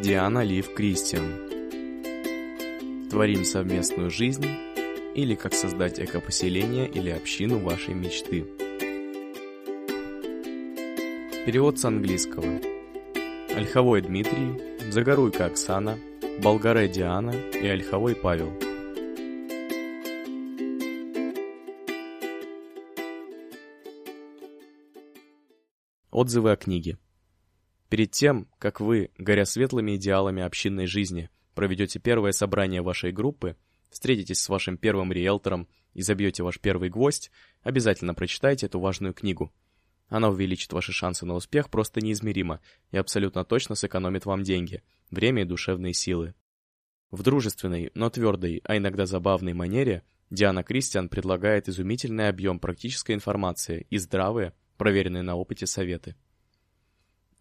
Диана Лив Кристиан. Творим совместную жизнь или как создать экопоселение или общину вашей мечты. Перевод с английского. Ольховой Дмитрий, Загоруйка Оксана, Болгаре Диана и Ольховой Павел. Отзывы о книге. Перед тем, как вы, горя светлыми идеалами общинной жизни, проведете первое собрание вашей группы, встретитесь с вашим первым риэлтором и забьете ваш первый гвоздь, обязательно прочитайте эту важную книгу. Она увеличит ваши шансы на успех просто неизмеримо и абсолютно точно сэкономит вам деньги, время и душевные силы. В дружественной, но твердой, а иногда забавной манере Диана Кристиан предлагает изумительный объем практической информации и здравые, проверенные на опыте советы.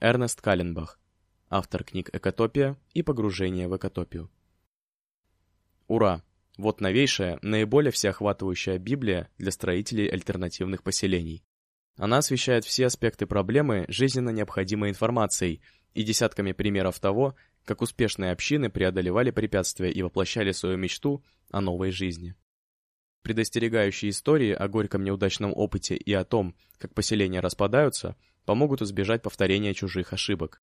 Эрнест Калленбах, автор книг «Экотопия» и «Погружение в экотопию». Ура! Вот новейшая, наиболее всеохватывающая Библия для строителей альтернативных поселений. Она освещает все аспекты проблемы жизненно необходимой информацией и десятками примеров того, как успешные общины преодолевали препятствия и воплощали свою мечту о новой жизни. Предостерегающие истории о горьком неудачном опыте и о том, как поселения распадаются – помогут избежать повторения чужих ошибок.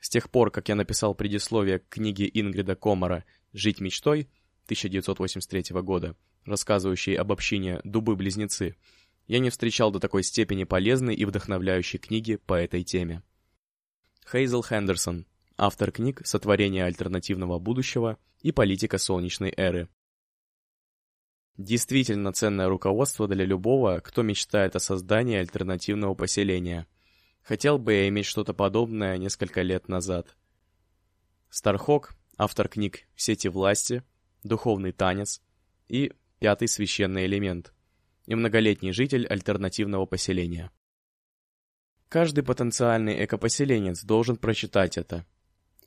С тех пор, как я написал предисловие к книге Ингрида Комара «Жить мечтой» 1983 года, рассказывающей об общине «Дубы-близнецы», я не встречал до такой степени полезной и вдохновляющей книги по этой теме. Хейзел Хендерсон, автор книг «Сотворение альтернативного будущего» и «Политика солнечной эры», Действительно ценное руководство для любого, кто мечтает о создании альтернативного поселения. Хотел бы я иметь что-то подобное несколько лет назад. Стархок, автор книг «Сети власти», «Духовный танец» и «Пятый священный элемент» и многолетний житель альтернативного поселения. Каждый потенциальный экопоселенец должен прочитать это.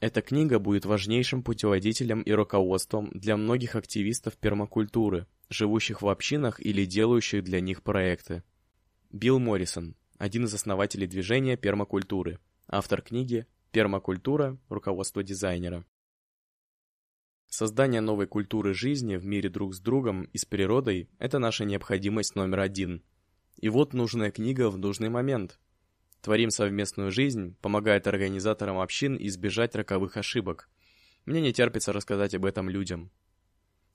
Эта книга будет важнейшим путеводителем и руководством для многих активистов пермакультуры – живущих в общинах или делающих для них проекты. Билл Моррисон, один из основателей движения пермакультуры, автор книги «Пермакультура. Руководство дизайнера». Создание новой культуры жизни в мире друг с другом и с природой – это наша необходимость номер один. И вот нужная книга в нужный момент. Творим совместную жизнь, помогает организаторам общин избежать роковых ошибок. Мне не терпится рассказать об этом людям.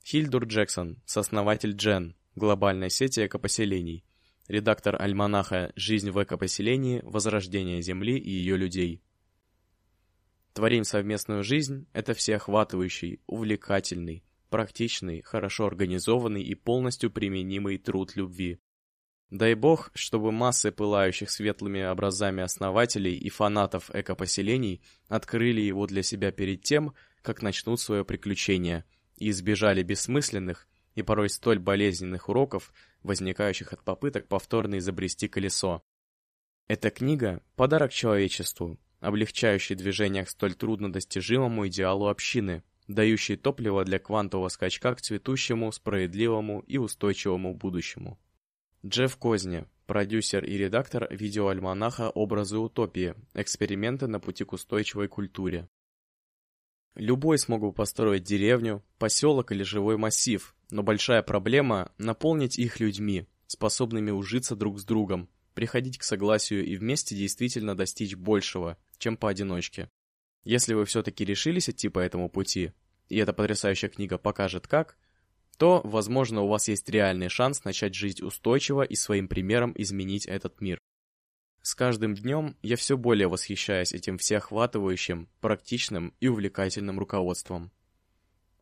Хильдур Джексон, сооснователь Джен, глобальной сети экопоселений, редактор альманаха «Жизнь в экопоселении. Возрождение Земли и ее людей». Творим совместную жизнь – это всеохватывающий, увлекательный, практичный, хорошо организованный и полностью применимый труд любви. Дай бог, чтобы массы пылающих светлыми образами основателей и фанатов экопоселений открыли его для себя перед тем, как начнут свое приключение – и избежали бессмысленных и порой столь болезненных уроков, возникающих от попыток повторно изобрести колесо. Эта книга – подарок человечеству, облегчающий движение к столь труднодостижимому идеалу общины, дающий топливо для квантового скачка к цветущему, справедливому и устойчивому будущему. Джефф Козни, продюсер и редактор видеоальманаха «Образы утопии. Эксперименты на пути к устойчивой культуре». Любой смог бы построить деревню, поселок или живой массив, но большая проблема – наполнить их людьми, способными ужиться друг с другом, приходить к согласию и вместе действительно достичь большего, чем поодиночке. Если вы все-таки решились идти по этому пути, и эта потрясающая книга покажет как, то, возможно, у вас есть реальный шанс начать жить устойчиво и своим примером изменить этот мир. С каждым днем я все более восхищаюсь этим всеохватывающим, практичным и увлекательным руководством.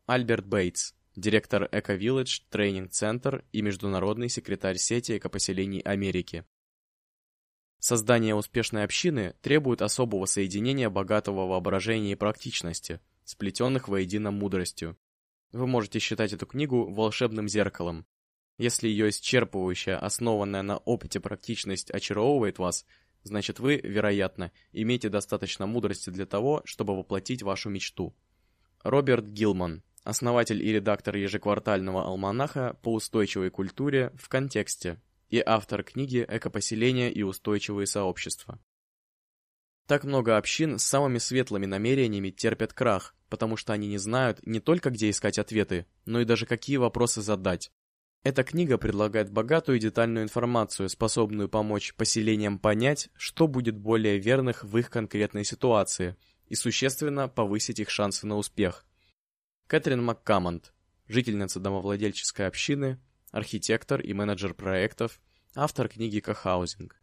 Альберт Бейтс, директор Eco Village Center и международный секретарь сети экопоселений Америки. Создание успешной общины требует особого соединения богатого воображения и практичности, сплетенных воедино мудростью. Вы можете считать эту книгу волшебным зеркалом, если ее исчерпывающая, основанная на опыте практичность очаровывает вас, значит вы, вероятно, имеете достаточно мудрости для того, чтобы воплотить вашу мечту. Роберт Гилман, основатель и редактор ежеквартального альманаха по устойчивой культуре в контексте и автор книги «Экопоселение и устойчивые сообщества». Так много общин с самыми светлыми намерениями терпят крах, потому что они не знают не только где искать ответы, но и даже какие вопросы задать. Эта книга предлагает богатую и детальную информацию, способную помочь поселениям понять, что будет более верных в их конкретной ситуации и существенно повысить их шансы на успех. Кэтрин МакКаммонд, жительница домовладельческой общины, архитектор и менеджер проектов, автор книги «Кохаузинг».